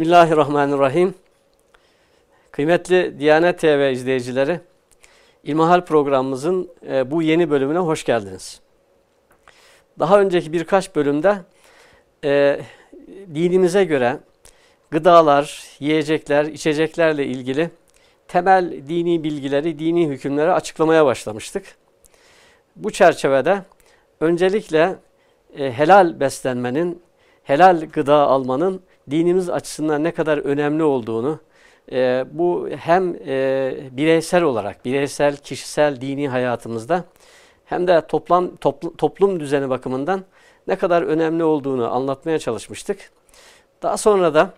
Bismillahirrahmanirrahim. Kıymetli Diyanet TV izleyicileri, İlmihal programımızın e, bu yeni bölümüne hoş geldiniz. Daha önceki birkaç bölümde e, dinimize göre gıdalar, yiyecekler, içeceklerle ilgili temel dini bilgileri, dini hükümleri açıklamaya başlamıştık. Bu çerçevede öncelikle e, helal beslenmenin, helal gıda almanın dinimiz açısından ne kadar önemli olduğunu, e, bu hem e, bireysel olarak, bireysel, kişisel, dini hayatımızda hem de toplam toplu, toplum düzeni bakımından ne kadar önemli olduğunu anlatmaya çalışmıştık. Daha sonra da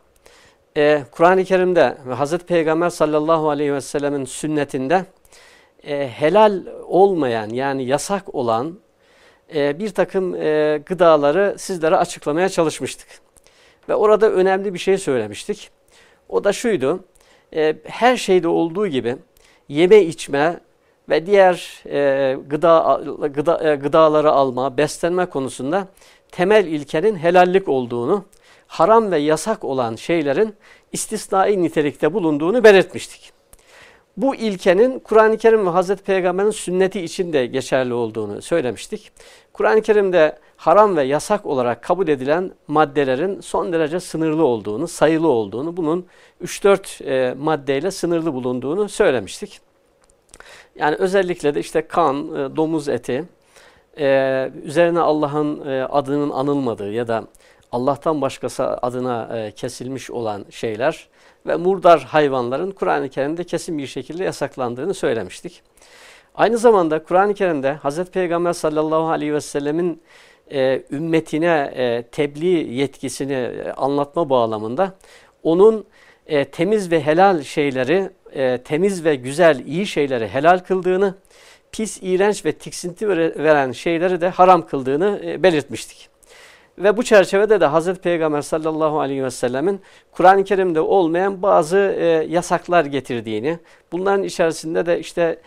e, Kur'an-ı Kerim'de ve Hazreti Peygamber sallallahu aleyhi ve sellemin sünnetinde e, helal olmayan yani yasak olan e, bir takım e, gıdaları sizlere açıklamaya çalışmıştık. Ve orada önemli bir şey söylemiştik. O da şuydu, e, her şeyde olduğu gibi yeme içme ve diğer e, gıda, gıda e, gıdaları alma, beslenme konusunda temel ilkenin helallik olduğunu, haram ve yasak olan şeylerin istisnai nitelikte bulunduğunu belirtmiştik. Bu ilkenin Kur'an-ı Kerim ve Hazreti Peygamber'in sünneti için de geçerli olduğunu söylemiştik. Kur'an-ı Kerim'de haram ve yasak olarak kabul edilen maddelerin son derece sınırlı olduğunu, sayılı olduğunu, bunun 3-4 e, maddeyle sınırlı bulunduğunu söylemiştik. Yani özellikle de işte kan, e, domuz eti, e, üzerine Allah'ın adının anılmadığı ya da Allah'tan başkası adına kesilmiş olan şeyler ve murdar hayvanların Kur'an-ı Kerim'de kesin bir şekilde yasaklandığını söylemiştik. Aynı zamanda Kur'an-ı Kerim'de Hz. Peygamber sallallahu aleyhi ve sellemin e, ümmetine e, tebliğ yetkisini e, anlatma bağlamında onun e, temiz ve helal şeyleri, e, temiz ve güzel, iyi şeyleri helal kıldığını, pis, iğrenç ve tiksinti veren şeyleri de haram kıldığını e, belirtmiştik. Ve bu çerçevede de Hazreti Peygamber sallallahu aleyhi ve sellemin Kur'an-ı Kerim'de olmayan bazı e, yasaklar getirdiğini, bunların içerisinde de işte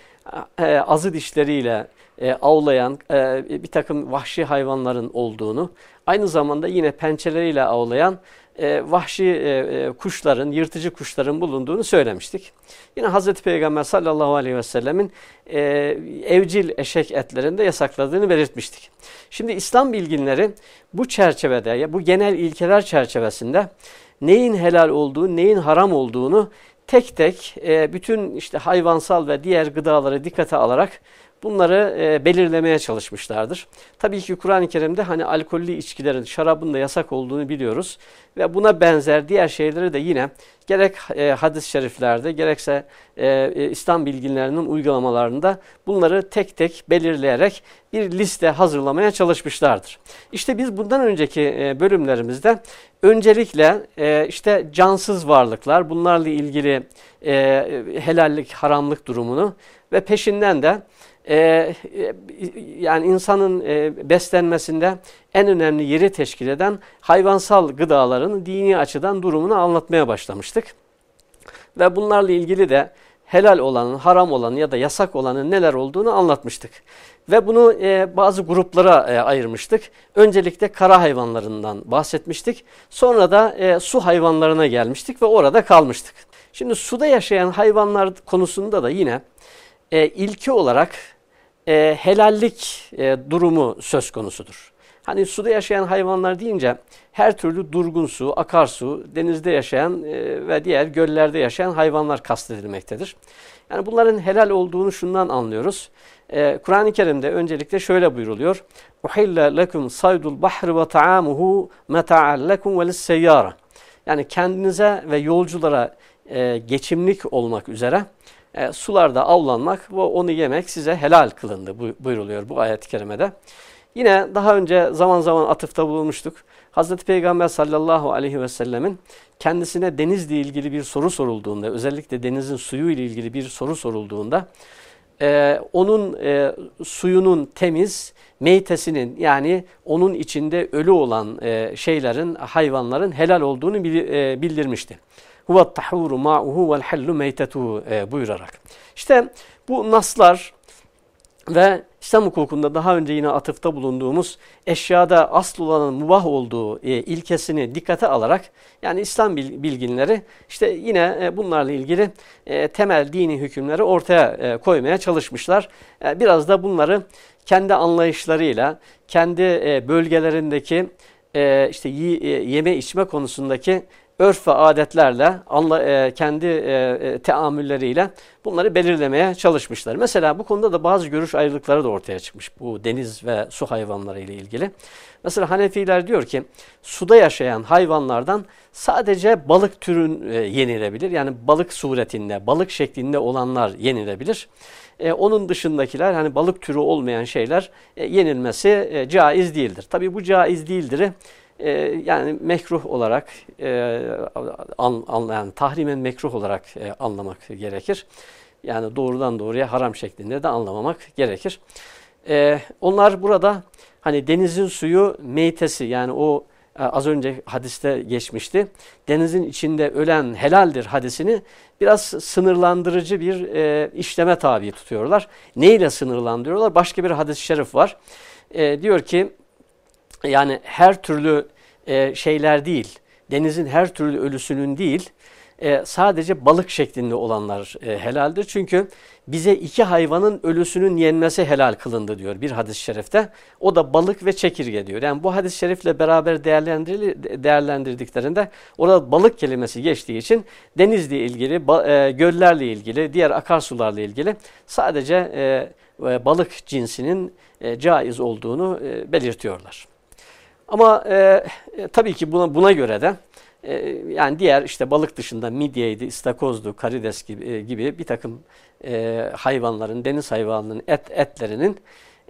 e, azı dişleriyle e, avlayan e, bir takım vahşi hayvanların olduğunu, aynı zamanda yine pençeleriyle avlayan e, vahşi e, e, kuşların, yırtıcı kuşların bulunduğunu söylemiştik. Yine Hazreti Peygamber sallallahu aleyhi ve sellemin e, evcil eşek etlerinde yasakladığını belirtmiştik. Şimdi İslam bilginleri bu çerçevede, ya bu genel ilkeler çerçevesinde neyin helal olduğu, neyin haram olduğunu tek tek e, bütün işte hayvansal ve diğer gıdaları dikkate alarak bunları e, belirlemeye çalışmışlardır. Tabii ki Kur'an-ı Kerim'de hani alkollü içkilerin, şarabın da yasak olduğunu biliyoruz. Ve buna benzer diğer şeyleri de yine gerek e, hadis-i şeriflerde gerekse e, e, İslam bilginlerinin uygulamalarında bunları tek tek belirleyerek bir liste hazırlamaya çalışmışlardır. İşte biz bundan önceki e, bölümlerimizde öncelikle e, işte cansız varlıklar bunlarla ilgili e, helallik, haramlık durumunu ve peşinden de e, yani insanın e, beslenmesinde en önemli yeri teşkil eden hayvansal gıdaların dini açıdan durumunu anlatmaya başlamıştık. Ve bunlarla ilgili de helal olanın, haram olanın ya da yasak olanın neler olduğunu anlatmıştık. Ve bunu e, bazı gruplara e, ayırmıştık. Öncelikle kara hayvanlarından bahsetmiştik. Sonra da e, su hayvanlarına gelmiştik ve orada kalmıştık. Şimdi suda yaşayan hayvanlar konusunda da yine e, ilki olarak e, helallik e, durumu söz konusudur. Hani suda yaşayan hayvanlar deyince her türlü durgun su, akarsu, denizde yaşayan e, ve diğer göllerde yaşayan hayvanlar kastedilmektedir. Yani bunların helal olduğunu şundan anlıyoruz. Ee, Kur'an-ı Kerim'de öncelikle şöyle lekum saydul bahri ve ta'amuhu meta'an lekum ve lisseyyara. Yani kendinize ve yolculara e, geçimlik olmak üzere e, sularda avlanmak ve onu yemek size helal kılındı buyruluyor bu ayet-i kerimede. Yine daha önce zaman zaman atıfta bulunmuştuk. Hazreti Peygamber sallallahu aleyhi ve sellemin kendisine denizle ilgili bir soru sorulduğunda, özellikle denizin suyu ile ilgili bir soru sorulduğunda, e, onun e, suyunun temiz, meytesinin yani onun içinde ölü olan e, şeylerin, hayvanların helal olduğunu e, bildirmişti huve tahuru ma'uhu vel hallu meytetuhu e, buyurarak. İşte bu naslar ve İslam hukukunda daha önce yine atıfta bulunduğumuz eşyada asıl olanın mubah olduğu e, ilkesini dikkate alarak yani İslam bilginleri işte yine e, bunlarla ilgili e, temel dini hükümleri ortaya koymaya çalışmışlar. Biraz da bunları kendi anlayışlarıyla, kendi bölgelerindeki işte yeme içme konusundaki örf ve adetlerle, e, kendi e, e, teamülleriyle bunları belirlemeye çalışmışlar. Mesela bu konuda da bazı görüş ayrılıkları da ortaya çıkmış bu deniz ve su hayvanları ile ilgili. Mesela Hanefiler diyor ki suda yaşayan hayvanlardan sadece balık türün e, yenilebilir. Yani balık suretinde, balık şeklinde olanlar yenilebilir. E, onun dışındakiler hani balık türü olmayan şeyler e, yenilmesi e, caiz değildir. Tabi bu caiz değildir e, yani mekruh olarak e, an, an, yani tahrimen mekruh olarak e, anlamak gerekir. Yani doğrudan doğruya haram şeklinde de anlamamak gerekir. E, onlar burada hani denizin suyu meytesi yani o e, az önce hadiste geçmişti. Denizin içinde ölen helaldir hadisini biraz sınırlandırıcı bir e, işleme tabi tutuyorlar. Neyle sınırlandırıyorlar? Başka bir hadis-i şerif var. E, diyor ki yani her türlü e, şeyler değil, denizin her türlü ölüsünün değil, e, sadece balık şeklinde olanlar e, helaldir. Çünkü bize iki hayvanın ölüsünün yenmesi helal kılındı diyor bir hadis-i şerifte. O da balık ve çekirge diyor. Yani bu hadis-i şerifle beraber değerlendirdiklerinde orada balık kelimesi geçtiği için denizle ilgili, e, göllerle ilgili, diğer akarsularla ilgili sadece e, balık cinsinin e, caiz olduğunu e, belirtiyorlar. Ama e, e, tabii ki buna, buna göre de e, yani diğer işte balık dışında midyeydi, istakozdu, karides gibi, e, gibi bir takım e, hayvanların, deniz hayvanlarının et, etlerinin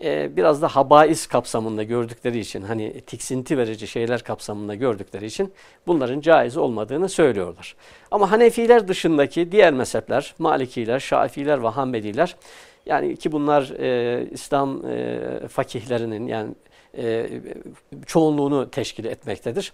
e, biraz da habais kapsamında gördükleri için hani tiksinti verici şeyler kapsamında gördükleri için bunların caiz olmadığını söylüyorlar. Ama Hanefiler dışındaki diğer mezhepler, Malikiler, Şafiler ve Hanbeliler yani ki bunlar e, İslam e, fakihlerinin yani e, çoğunluğunu teşkil etmektedir.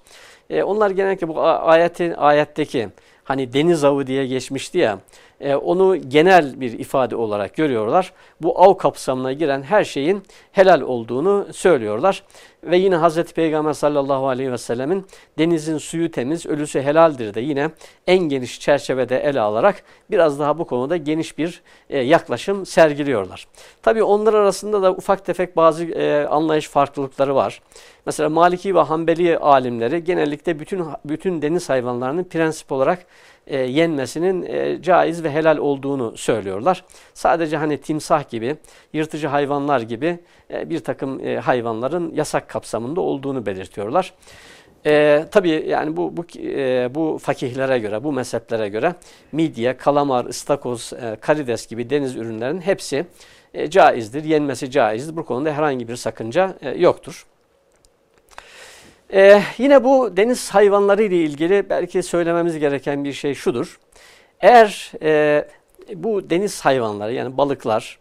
E, onlar genellikle bu ayetin ayetteki hani deniz avı diye geçmişti ya e, onu genel bir ifade olarak görüyorlar. Bu av kapsamına giren her şeyin helal olduğunu söylüyorlar. Ve yine Hazreti Peygamber sallallahu aleyhi ve sellemin denizin suyu temiz, ölüsü helaldir de yine en geniş çerçevede ele alarak biraz daha bu konuda geniş bir e, yaklaşım sergiliyorlar. Tabi onlar arasında da ufak tefek bazı e, anlayış farklılıkları var. Mesela Maliki ve Hanbeli alimleri genellikle bütün bütün deniz hayvanlarının prensip olarak e, yenmesinin e, caiz ve helal olduğunu söylüyorlar. Sadece hani timsah gibi, yırtıcı hayvanlar gibi e, bir takım e, hayvanların yasak kapsamında olduğunu belirtiyorlar. E, tabii yani bu bu e, bu fakihlere göre, bu mezheplere göre midye, kalamar, ıstakoz, e, karides gibi deniz ürünlerinin hepsi e, caizdir, yenmesi caizdir. Bu konuda herhangi bir sakınca e, yoktur. Ee, yine bu deniz hayvanları ile ilgili belki söylememiz gereken bir şey şudur. Eğer e, bu deniz hayvanları yani balıklar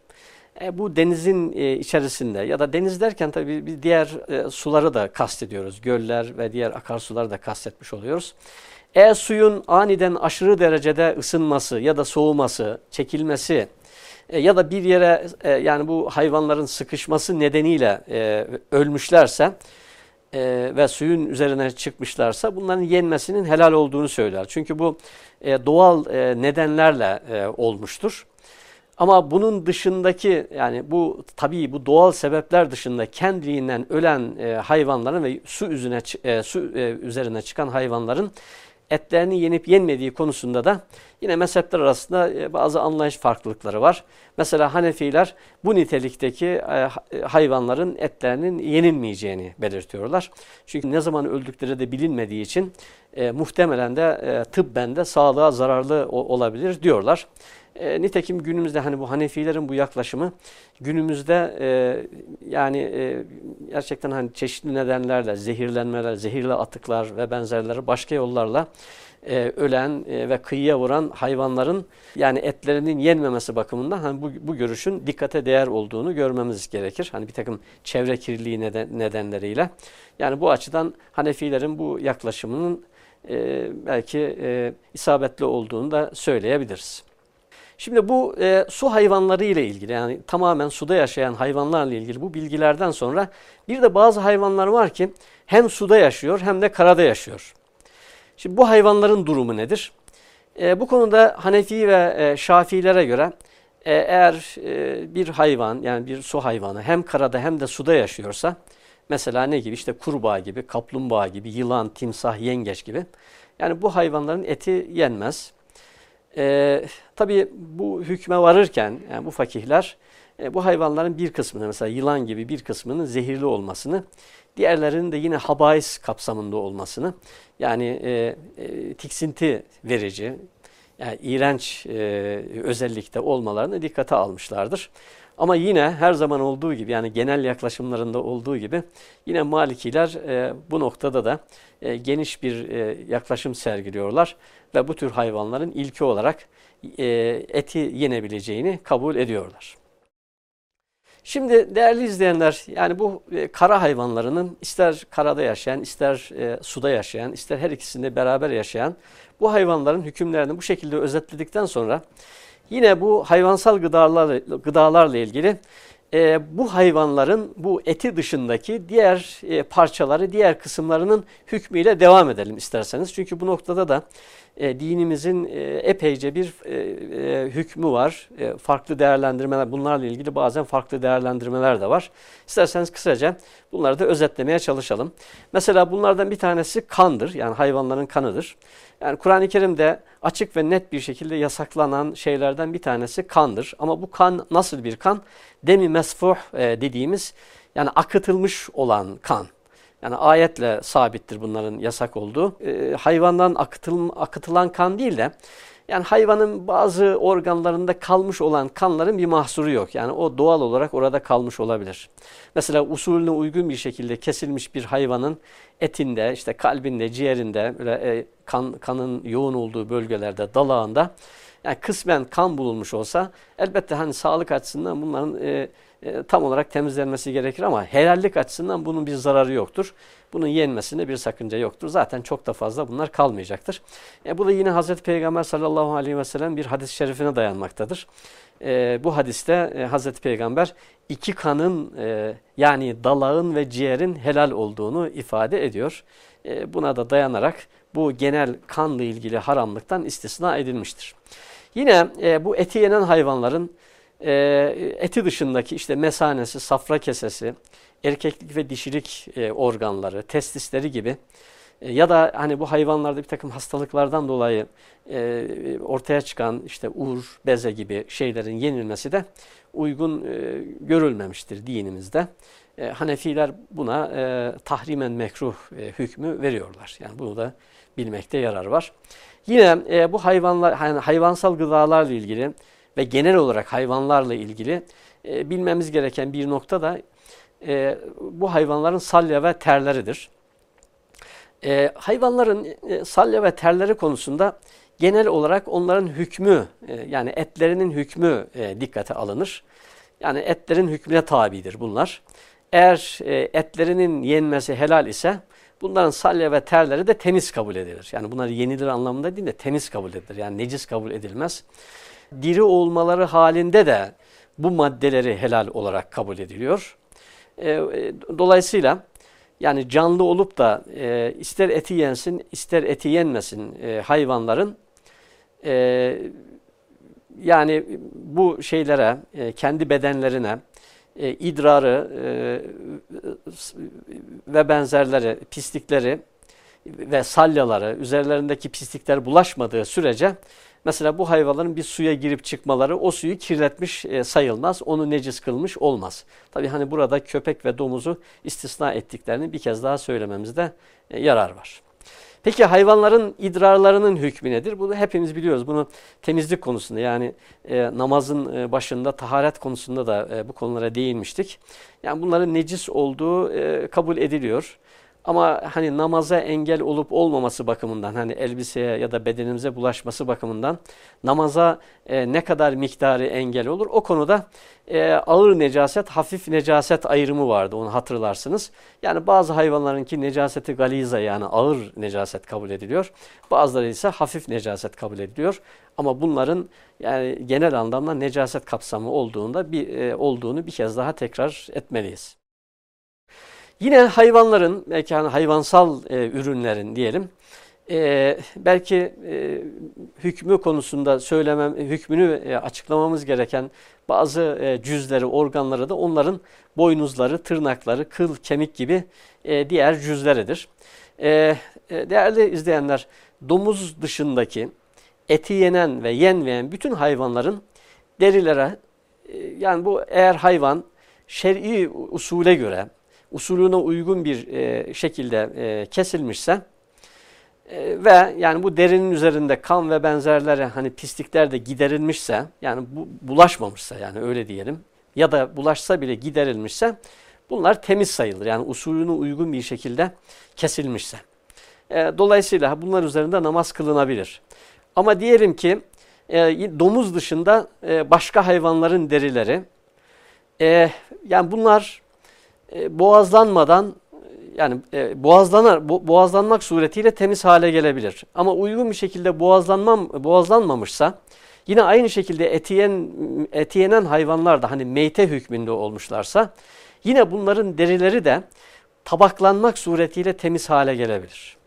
e, bu denizin e, içerisinde ya da deniz derken tabii bir diğer e, suları da kastediyoruz. Göller ve diğer akarsuları da kastetmiş oluyoruz. Eğer suyun aniden aşırı derecede ısınması ya da soğuması, çekilmesi e, ya da bir yere e, yani bu hayvanların sıkışması nedeniyle e, ölmüşlerse e, ve suyun üzerine çıkmışlarsa bunların yenmesinin helal olduğunu söyler. Çünkü bu e, doğal e, nedenlerle e, olmuştur. Ama bunun dışındaki yani bu tabii bu doğal sebepler dışında kendiliğinden ölen e, hayvanların ve su üzerine e, su e, üzerine çıkan hayvanların etlerini yenip yenmediği konusunda da yine mezhepler arasında e, bazı anlayış farklılıkları var. Mesela Hanefiler bu nitelikteki e, e, hayvanların etlerinin yenilmeyeceğini belirtiyorlar. Çünkü ne zaman öldükleri de bilinmediği için e, muhtemelen de e, tıbben de sağlığa zararlı olabilir diyorlar. E, nitekim günümüzde hani bu Hanefilerin bu yaklaşımı günümüzde e, yani e, gerçekten hani çeşitli nedenlerle zehirlenmeler, zehirli atıklar ve benzerleri başka yollarla e, ölen e, ve kıyıya vuran hayvanların yani etlerinin yenmemesi bakımından hani bu, bu görüşün dikkate değer olduğunu görmemiz gerekir. Hani bir takım çevre kirliliği neden, nedenleriyle. Yani bu açıdan Hanefilerin bu yaklaşımının e, belki e, isabetli olduğunu da söyleyebiliriz. Şimdi bu e, su hayvanları ile ilgili yani tamamen suda yaşayan hayvanlarla ilgili bu bilgilerden sonra bir de bazı hayvanlar var ki hem suda yaşıyor hem de karada yaşıyor. Şimdi bu hayvanların durumu nedir? E, bu konuda Hanefi ve e, Şafilere göre e, eğer e, bir hayvan yani bir su hayvanı hem karada hem de suda yaşıyorsa mesela ne gibi işte kurbağa gibi, kaplumbağa gibi, yılan, timsah, yengeç gibi yani bu hayvanların eti yenmez. E, tabii bu hükme varırken yani bu fakihler e, bu hayvanların bir kısmını mesela yılan gibi bir kısmının zehirli olmasını, diğerlerinin de yine habais kapsamında olmasını yani e, e, tiksinti verici, yani iğrenç e, özellikte olmalarını dikkate almışlardır. Ama yine her zaman olduğu gibi yani genel yaklaşımlarında olduğu gibi yine Malikiler e, bu noktada da e, geniş bir e, yaklaşım sergiliyorlar ve bu tür hayvanların ilki olarak e, eti yenebileceğini kabul ediyorlar. Şimdi değerli izleyenler yani bu e, kara hayvanlarının ister karada yaşayan ister e, suda yaşayan ister her ikisinde beraber yaşayan bu hayvanların hükümlerini bu şekilde özetledikten sonra yine bu hayvansal gıdalarla, gıdalarla ilgili e, bu hayvanların bu eti dışındaki diğer e, parçaları, diğer kısımlarının hükmüyle devam edelim isterseniz. Çünkü bu noktada da e, dinimizin e, epeyce bir e, e, hükmü var. E, farklı değerlendirmeler, bunlarla ilgili bazen farklı değerlendirmeler de var. İsterseniz kısaca bunları da özetlemeye çalışalım. Mesela bunlardan bir tanesi kandır, yani hayvanların kanıdır. Yani Kur'an-ı Kerim'de açık ve net bir şekilde yasaklanan şeylerden bir tanesi kandır. Ama bu kan nasıl bir kan? Demi mesfuh e, dediğimiz yani akıtılmış olan kan. Yani ayetle sabittir bunların yasak olduğu. E, hayvandan akıtıl, akıtılan kan değil de yani hayvanın bazı organlarında kalmış olan kanların bir mahsuru yok. Yani o doğal olarak orada kalmış olabilir. Mesela usulüne uygun bir şekilde kesilmiş bir hayvanın etinde, işte kalbinde, ciğerinde, böyle e, kan, kanın yoğun olduğu bölgelerde, dalağında yani kısmen kan bulunmuş olsa elbette hani sağlık açısından bunların e, e, tam olarak temizlenmesi gerekir ama helallik açısından bunun bir zararı yoktur. Bunun yenmesinde bir sakınca yoktur. Zaten çok da fazla bunlar kalmayacaktır. E, bu da yine Hazreti Peygamber sallallahu aleyhi ve sellem bir hadis-i şerifine dayanmaktadır. E, bu hadiste e, Hazreti Peygamber iki kanın e, yani dalağın ve ciğerin helal olduğunu ifade ediyor. E, buna da dayanarak bu genel kanla ilgili haramlıktan istisna edilmiştir. Yine e, bu eti yenen hayvanların e, eti dışındaki işte mesanesi, safra kesesi, erkeklik ve dişilik e, organları, testisleri gibi e, ya da hani bu hayvanlarda bir takım hastalıklardan dolayı e, ortaya çıkan işte ur, beze gibi şeylerin yenilmesi de uygun e, görülmemiştir dinimizde. E, Hanefiler buna e, tahrimen mekruh e, hükmü veriyorlar. Yani bunu da bilmekte yarar var. Yine e, bu hayvanlar yani hayvansal gıdalarla ilgili ve genel olarak hayvanlarla ilgili e, bilmemiz gereken bir nokta da e, bu hayvanların salya ve terleridir. E, hayvanların e, salya ve terleri konusunda genel olarak onların hükmü e, yani etlerinin hükmü e, dikkate alınır. Yani etlerin hükmüne tabidir bunlar. Eğer e, etlerinin yenmesi helal ise bunların salya ve terleri de temiz kabul edilir. Yani bunlar yenilir anlamında değil de temiz kabul edilir. Yani necis kabul edilmez diri olmaları halinde de bu maddeleri helal olarak kabul ediliyor. E, e, dolayısıyla yani canlı olup da e, ister eti yensin ister eti yenmesin e, hayvanların yani bu şeylere kendi bedenlerine idrarı ve benzerleri pislikleri ve salyaları üzerlerindeki pislikler bulaşmadığı sürece Mesela bu hayvanların bir suya girip çıkmaları o suyu kirletmiş e, sayılmaz. Onu necis kılmış olmaz. Tabi hani burada köpek ve domuzu istisna ettiklerini bir kez daha söylememizde e, yarar var. Peki hayvanların idrarlarının hükmü nedir? Bunu hepimiz biliyoruz. Bunu temizlik konusunda yani e, namazın e, başında taharet konusunda da e, bu konulara değinmiştik. Yani bunların necis olduğu e, kabul ediliyor. Ama hani namaza engel olup olmaması bakımından hani elbiseye ya da bedenimize bulaşması bakımından namaza e, ne kadar miktarı engel olur o konuda e, ağır necaset, hafif necaset ayrımı vardı onu hatırlarsınız. Yani bazı hayvanlarınki necaseti galiza yani ağır necaset kabul ediliyor. Bazıları ise hafif necaset kabul ediliyor. Ama bunların yani genel anlamda necaset kapsamı olduğunda bir e, olduğunu bir kez daha tekrar etmeliyiz. Yine hayvanların, belki hani hayvansal e, ürünlerin diyelim, e, belki e, hükmü konusunda söylemem, hükmünü e, açıklamamız gereken bazı e, cüzleri, organları da onların boynuzları, tırnakları, kıl, kemik gibi e, diğer cüzleridir. E, e, değerli izleyenler, domuz dışındaki eti yenen ve yenmeyen bütün hayvanların derilere, e, yani bu eğer hayvan şer'i usule göre, usulüne uygun bir e, şekilde e, kesilmişse e, ve yani bu derinin üzerinde kan ve benzerleri hani pislikler de giderilmişse yani bu bulaşmamışsa yani öyle diyelim ya da bulaşsa bile giderilmişse bunlar temiz sayılır. Yani usulüne uygun bir şekilde kesilmişse. E, dolayısıyla bunlar üzerinde namaz kılınabilir. Ama diyelim ki e, domuz dışında e, başka hayvanların derileri e, yani bunlar e, boğazlanmadan yani e, boğazlanar, bo, boğazlanmak suretiyle temiz hale gelebilir. Ama uygun bir şekilde boğazlanmam, boğazlanmamışsa yine aynı şekilde etiyen, etiyenen hayvanlar da hani meyte hükmünde olmuşlarsa yine bunların derileri de tabaklanmak suretiyle temiz hale gelebilir.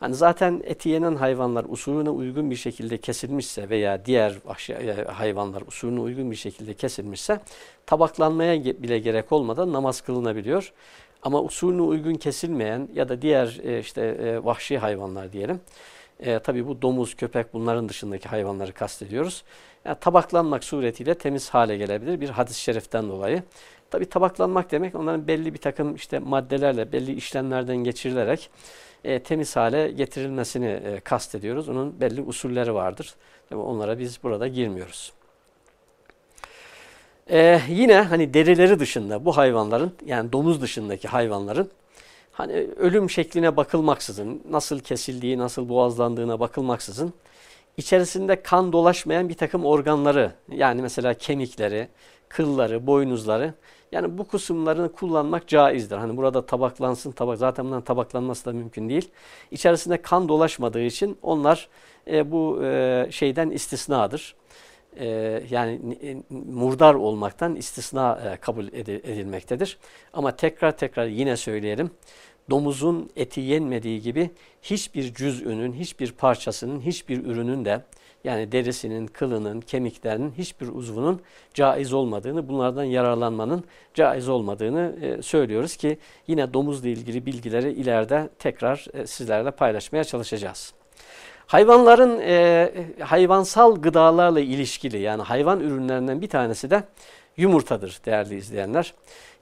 Hani zaten eti yenen hayvanlar usulüne uygun bir şekilde kesilmişse veya diğer e, hayvanlar usulüne uygun bir şekilde kesilmişse tabaklanmaya bile gerek olmadan namaz kılınabiliyor. Ama usulüne uygun kesilmeyen ya da diğer e, işte e, vahşi hayvanlar diyelim. E, tabii bu domuz, köpek bunların dışındaki hayvanları kastediyoruz. Yani tabaklanmak suretiyle temiz hale gelebilir bir hadis-i şeriften dolayı. Tabii tabaklanmak demek onların belli bir takım işte maddelerle, belli işlemlerden geçirilerek e, temiz hale getirilmesini e, kastediyoruz. Onun belli usulleri vardır. Onlara biz burada girmiyoruz. Ee, yine hani derileri dışında bu hayvanların yani domuz dışındaki hayvanların hani ölüm şekline bakılmaksızın, nasıl kesildiği, nasıl boğazlandığına bakılmaksızın içerisinde kan dolaşmayan bir takım organları yani mesela kemikleri, kılları, boynuzları yani bu kısımlarını kullanmak caizdir. Hani burada tabaklansın, tabak zaten bunların tabaklanması da mümkün değil. İçerisinde kan dolaşmadığı için onlar e, bu e, şeyden istisnadır. E, yani e, murdar olmaktan istisna e, kabul edilmektedir. Ama tekrar tekrar yine söyleyelim. Domuzun eti yenmediği gibi hiçbir cüz'ünün, hiçbir parçasının, hiçbir ürünün de yani derisinin, kılının, kemiklerinin hiçbir uzvunun caiz olmadığını, bunlardan yararlanmanın caiz olmadığını e, söylüyoruz ki yine domuzla ilgili bilgileri ileride tekrar e, sizlerle paylaşmaya çalışacağız. Hayvanların e, hayvansal gıdalarla ilişkili yani hayvan ürünlerinden bir tanesi de yumurtadır değerli izleyenler.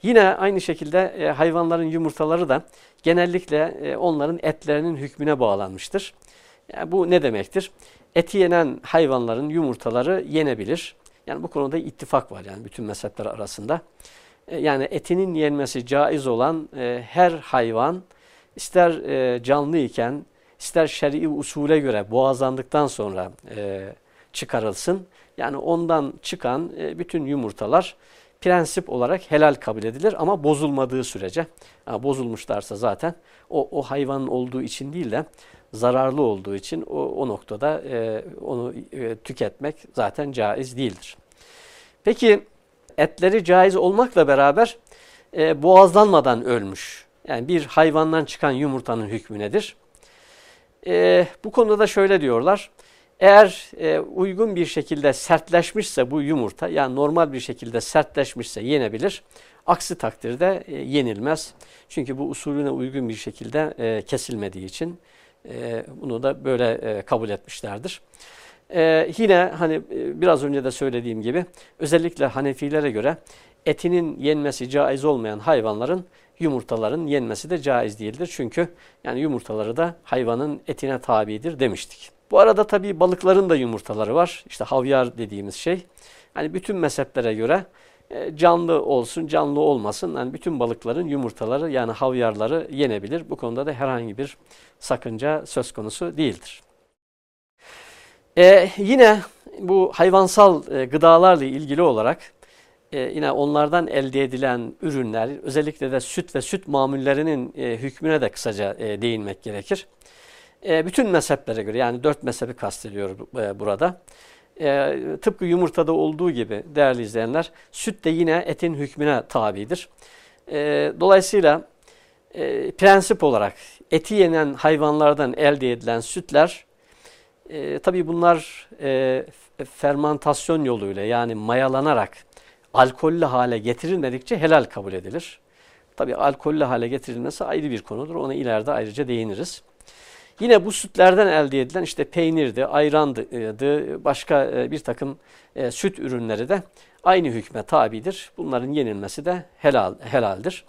Yine aynı şekilde e, hayvanların yumurtaları da genellikle e, onların etlerinin hükmüne bağlanmıştır. Yani bu ne demektir? Eti yenen hayvanların yumurtaları yenebilir. Yani bu konuda ittifak var yani bütün mezhepler arasında. E, yani etinin yenmesi caiz olan e, her hayvan ister e, canlı iken ister şer'i usule göre boğazlandıktan sonra çıkarılsın. Yani ondan çıkan bütün yumurtalar prensip olarak helal kabul edilir ama bozulmadığı sürece. Yani bozulmuşlarsa zaten o, o hayvanın olduğu için değil de zararlı olduğu için o, o noktada e, onu e, tüketmek zaten caiz değildir. Peki etleri caiz olmakla beraber e, boğazlanmadan ölmüş. Yani bir hayvandan çıkan yumurtanın hükmü nedir? E, bu konuda da şöyle diyorlar. Eğer e, uygun bir şekilde sertleşmişse bu yumurta yani normal bir şekilde sertleşmişse yenebilir. Aksi takdirde e, yenilmez. Çünkü bu usulüne uygun bir şekilde e, kesilmediği için e, bunu da böyle e, kabul etmişlerdir. E, yine hani e, biraz önce de söylediğim gibi özellikle Hanefilere göre etinin yenmesi caiz olmayan hayvanların yumurtaların yenmesi de caiz değildir. Çünkü yani yumurtaları da hayvanın etine tabidir demiştik. Bu arada tabii balıkların da yumurtaları var. İşte havyar dediğimiz şey. Hani bütün mezheplere göre canlı olsun, canlı olmasın. Yani bütün balıkların yumurtaları yani havyarları yenebilir. Bu konuda da herhangi bir sakınca söz konusu değildir. Ee, yine bu hayvansal e, gıdalarla ilgili olarak e, yine onlardan elde edilen ürünler, özellikle de süt ve süt mamullerinin e, hükmüne de kısaca e, değinmek gerekir. E, bütün mezheplere göre yani dört mezhebi kastediyor e, burada. E, tıpkı yumurtada olduğu gibi değerli izleyenler süt de yine etin hükmüne tabidir. E, dolayısıyla e, prensip olarak eti yenen hayvanlardan elde edilen sütler e, tabii bunlar e, fermantasyon yoluyla yani mayalanarak alkollü hale getirilmedikçe helal kabul edilir. Tabii alkollü hale getirilmesi ayrı bir konudur. Ona ileride ayrıca değiniriz. Yine bu sütlerden elde edilen işte peynirdi, ayrandı, başka e, bir takım e, süt ürünleri de aynı hükme tabidir. Bunların yenilmesi de helal helaldir.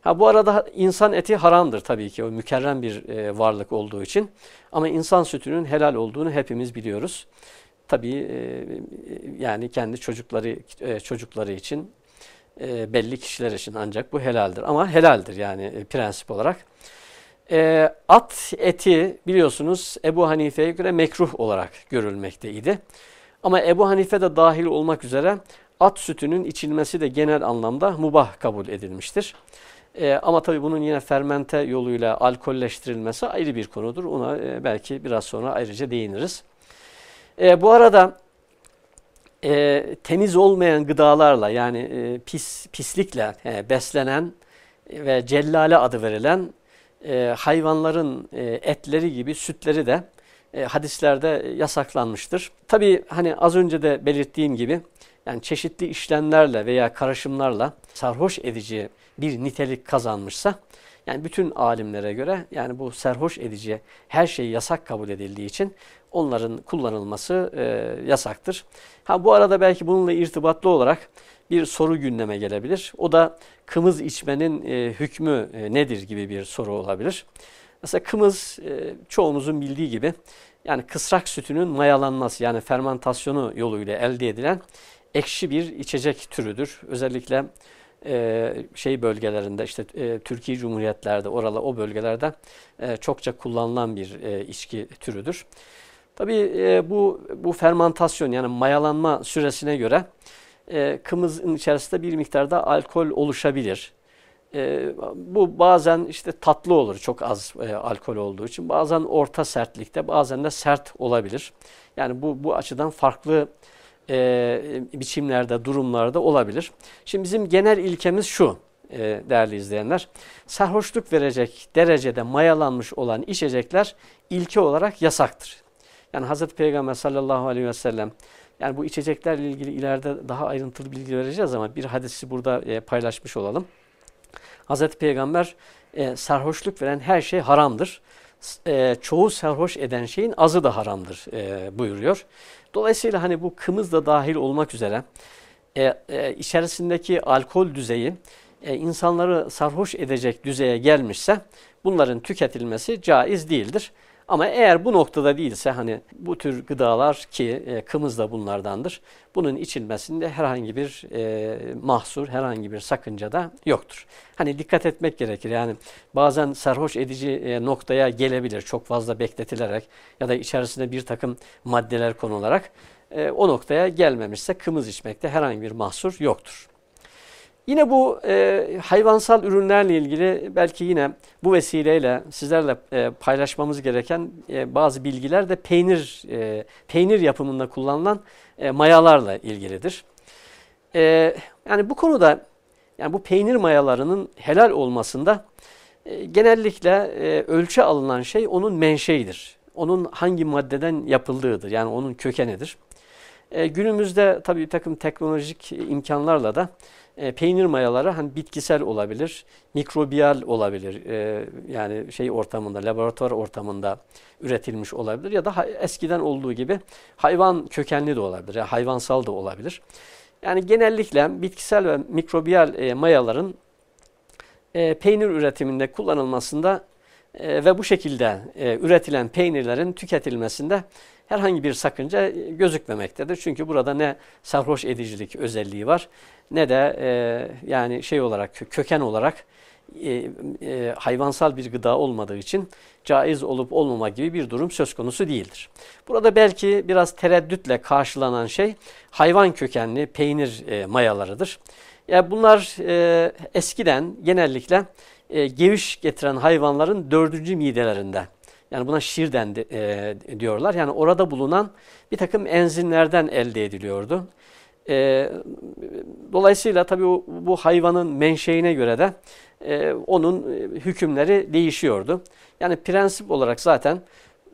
Ha bu arada insan eti haramdır tabii ki o mükerrem bir e, varlık olduğu için. Ama insan sütünün helal olduğunu hepimiz biliyoruz. Tabii yani kendi çocukları çocukları için belli kişiler için ancak bu helaldir. Ama helaldir yani prensip olarak. E, at eti biliyorsunuz Ebu Hanife'ye göre mekruh olarak görülmekteydi. Ama Ebu Hanife de dahil olmak üzere at sütünün içilmesi de genel anlamda mubah kabul edilmiştir. E, ama tabii bunun yine fermente yoluyla alkolleştirilmesi ayrı bir konudur. Ona e, belki biraz sonra ayrıca değiniriz. E, bu arada e, temiz olmayan gıdalarla yani e, pis pislikle e, beslenen ve cellale adı verilen e, hayvanların e, etleri gibi sütleri de e, hadislerde yasaklanmıştır. Tabi hani az önce de belirttiğim gibi yani çeşitli işlemlerle veya karışımlarla sarhoş edici bir nitelik kazanmışsa yani bütün alimlere göre yani bu serhoş edici her şey yasak kabul edildiği için onların kullanılması e, yasaktır. Ha bu arada belki bununla irtibatlı olarak bir soru gündeme gelebilir. O da kımız içmenin e, hükmü e, nedir gibi bir soru olabilir. Mesela kımız e, çoğumuzun bildiği gibi yani kısrak sütünün mayalanması yani fermentasyonu yoluyla elde edilen ekşi bir içecek türüdür. Özellikle e, şey bölgelerinde işte e, Türkiye Cumhuriyetlerde oralı o bölgelerde çokça kullanılan bir içki türüdür. Tabii bu bu fermentasyon yani mayalanma süresine göre e, kımızın içerisinde bir miktarda alkol oluşabilir. E, bu bazen işte tatlı olur çok az e, alkol olduğu için. Bazen orta sertlikte bazen de sert olabilir. Yani bu, bu açıdan farklı e, biçimlerde, durumlarda olabilir. Şimdi bizim genel ilkemiz şu e, değerli izleyenler. Sarhoşluk verecek derecede mayalanmış olan içecekler ilke olarak yasaktır. Yani Hazreti Peygamber sallallahu aleyhi ve sellem yani bu içeceklerle ilgili ileride daha ayrıntılı bilgi vereceğiz ama bir hadisi burada e, paylaşmış olalım. Hazreti Peygamber e, sarhoşluk veren her şey haramdır. E, çoğu sarhoş eden şeyin azı da haramdır e, buyuruyor. Dolayısıyla hani bu kımız da dahil olmak üzere e, e, içerisindeki alkol düzeyi e, insanları sarhoş edecek düzeye gelmişse bunların tüketilmesi caiz değildir. Ama eğer bu noktada değilse hani bu tür gıdalar ki e, kımız da bunlardandır. Bunun içilmesinde herhangi bir e, mahsur, herhangi bir sakınca da yoktur. Hani dikkat etmek gerekir. Yani bazen sarhoş edici e, noktaya gelebilir çok fazla bekletilerek ya da içerisinde bir takım maddeler konularak e, o noktaya gelmemişse kımız içmekte herhangi bir mahsur yoktur. Yine bu e, hayvansal ürünlerle ilgili belki yine bu vesileyle sizlerle e, paylaşmamız gereken e, bazı bilgiler de peynir e, peynir yapımında kullanılan e, mayalarla ilgilidir. E, yani bu konuda yani bu peynir mayalarının helal olmasında e, genellikle e, ölçü alınan şey onun menşeidir. Onun hangi maddeden yapıldığıdır. Yani onun kökenidir. E, günümüzde tabii bir takım teknolojik imkanlarla da e, peynir mayaları hani bitkisel olabilir, mikrobiyal olabilir. E, yani şey ortamında, laboratuvar ortamında üretilmiş olabilir ya da eskiden olduğu gibi hayvan kökenli de olabilir, yani hayvansal da olabilir. Yani genellikle bitkisel ve mikrobiyal e, mayaların e, peynir üretiminde kullanılmasında e, ve bu şekilde e, üretilen peynirlerin tüketilmesinde herhangi bir sakınca gözükmemektedir. Çünkü burada ne sarhoş edicilik özelliği var ne de e, yani şey olarak köken olarak e, e, hayvansal bir gıda olmadığı için caiz olup olmama gibi bir durum söz konusu değildir. Burada belki biraz tereddütle karşılanan şey hayvan kökenli peynir e, mayalarıdır. Yani bunlar e, eskiden genellikle e, geviş getiren hayvanların dördüncü midelerinde yani buna şir dendi, e, diyorlar. Yani orada bulunan bir takım enzimlerden elde ediliyordu. E, dolayısıyla tabii o, bu hayvanın menşeine göre de e, onun e, hükümleri değişiyordu. Yani prensip olarak zaten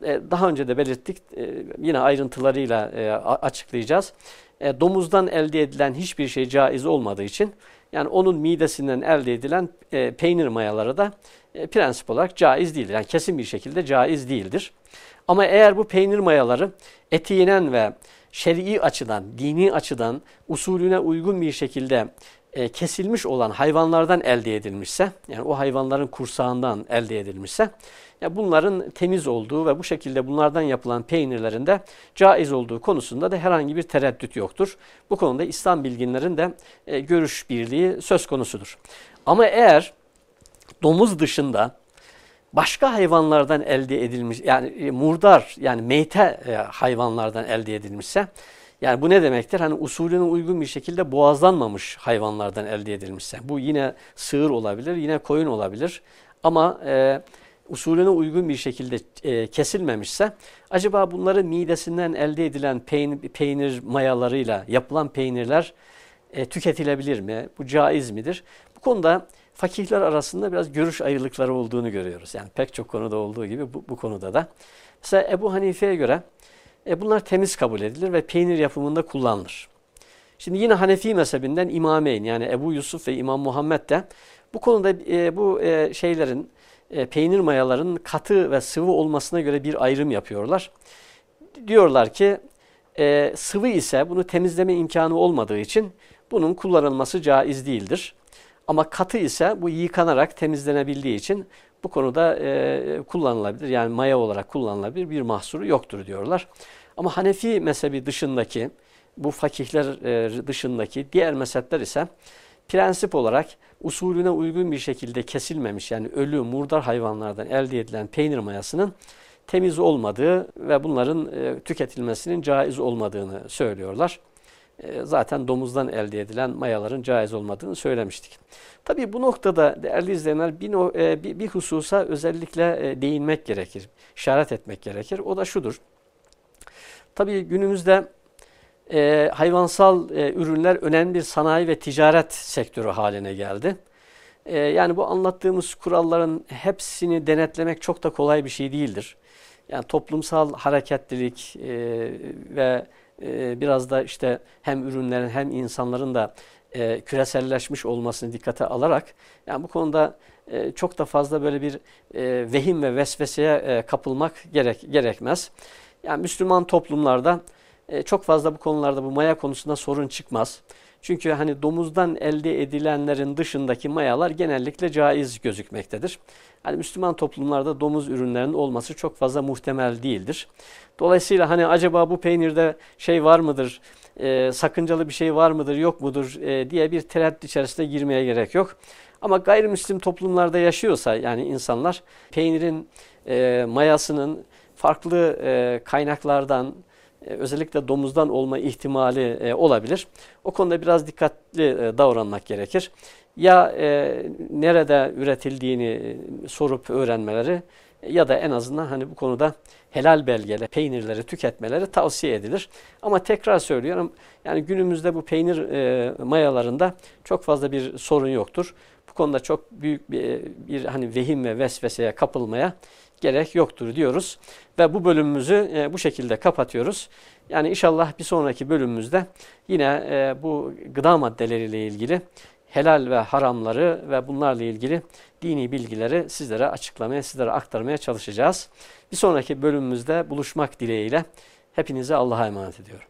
e, daha önce de belirttik e, yine ayrıntılarıyla e, açıklayacağız. E, domuzdan elde edilen hiçbir şey caiz olmadığı için yani onun midesinden elde edilen e, peynir mayaları da e, prensip olarak caiz değildir. Yani kesin bir şekilde caiz değildir. Ama eğer bu peynir mayaları eti ve şer'i açıdan, dini açıdan usulüne uygun bir şekilde e, kesilmiş olan hayvanlardan elde edilmişse, yani o hayvanların kursağından elde edilmişse, bunların temiz olduğu ve bu şekilde bunlardan yapılan peynirlerin de caiz olduğu konusunda da herhangi bir tereddüt yoktur. Bu konuda İslam bilginlerin de e, görüş birliği söz konusudur. Ama eğer domuz dışında başka hayvanlardan elde edilmiş yani e, murdar yani meyte e, hayvanlardan elde edilmişse yani bu ne demektir? Hani usulüne uygun bir şekilde boğazlanmamış hayvanlardan elde edilmişse. Bu yine sığır olabilir, yine koyun olabilir. Ama e, usulüne uygun bir şekilde e, kesilmemişse acaba bunları midesinden elde edilen peynir, peynir mayalarıyla yapılan peynirler e, tüketilebilir mi? Bu caiz midir? Bu konuda fakihler arasında biraz görüş ayrılıkları olduğunu görüyoruz. Yani pek çok konuda olduğu gibi bu, bu konuda da. Mesela Ebu Hanife'ye göre e, bunlar temiz kabul edilir ve peynir yapımında kullanılır. Şimdi yine Hanefi mezhebinden İmameyn yani Ebu Yusuf ve İmam Muhammed de bu konuda e, bu e, şeylerin e, peynir mayaların katı ve sıvı olmasına göre bir ayrım yapıyorlar. Diyorlar ki e, sıvı ise bunu temizleme imkanı olmadığı için bunun kullanılması caiz değildir. Ama katı ise bu yıkanarak temizlenebildiği için bu konuda e, kullanılabilir. Yani maya olarak kullanılabilir bir mahsuru yoktur diyorlar. Ama Hanefi mezhebi dışındaki bu fakihler e, dışındaki diğer mezhepler ise prensip olarak usulüne uygun bir şekilde kesilmemiş yani ölü murdar hayvanlardan elde edilen peynir mayasının temiz olmadığı ve bunların e, tüketilmesinin caiz olmadığını söylüyorlar. E, zaten domuzdan elde edilen mayaların caiz olmadığını söylemiştik. Tabii bu noktada değerli izleyenler bir, no, e, bir, bir hususa özellikle e, değinmek gerekir, işaret etmek gerekir. O da şudur. Tabii günümüzde e, hayvansal e, ürünler önemli bir sanayi ve ticaret sektörü haline geldi. E, yani bu anlattığımız kuralların hepsini denetlemek çok da kolay bir şey değildir. Yani toplumsal hareketlilik e, ve e, biraz da işte hem ürünlerin hem insanların da e, küreselleşmiş olmasını dikkate alarak yani bu konuda e, çok da fazla böyle bir e, vehim ve vesveseye kapılmak gerek gerekmez. Yani Müslüman toplumlarda çok fazla bu konularda bu maya konusunda sorun çıkmaz. Çünkü hani domuzdan elde edilenlerin dışındaki mayalar genellikle caiz gözükmektedir. Hani Müslüman toplumlarda domuz ürünlerinin olması çok fazla muhtemel değildir. Dolayısıyla hani acaba bu peynirde şey var mıdır, e, sakıncalı bir şey var mıdır, yok mudur e, diye bir tereddüt içerisine girmeye gerek yok. Ama gayrimüslim toplumlarda yaşıyorsa yani insanlar peynirin e, mayasının farklı e, kaynaklardan, özellikle domuzdan olma ihtimali e, olabilir. O konuda biraz dikkatli e, davranmak gerekir. Ya e, nerede üretildiğini e, sorup öğrenmeleri ya da en azından hani bu konuda helal belgeli peynirleri tüketmeleri tavsiye edilir. Ama tekrar söylüyorum yani günümüzde bu peynir e, mayalarında çok fazla bir sorun yoktur. Bu konuda çok büyük bir, bir hani vehim ve vesveseye kapılmaya gerek yoktur diyoruz. Ve bu bölümümüzü e, bu şekilde kapatıyoruz. Yani inşallah bir sonraki bölümümüzde yine e, bu gıda maddeleriyle ilgili helal ve haramları ve bunlarla ilgili dini bilgileri sizlere açıklamaya, sizlere aktarmaya çalışacağız. Bir sonraki bölümümüzde buluşmak dileğiyle hepinize Allah'a emanet ediyorum.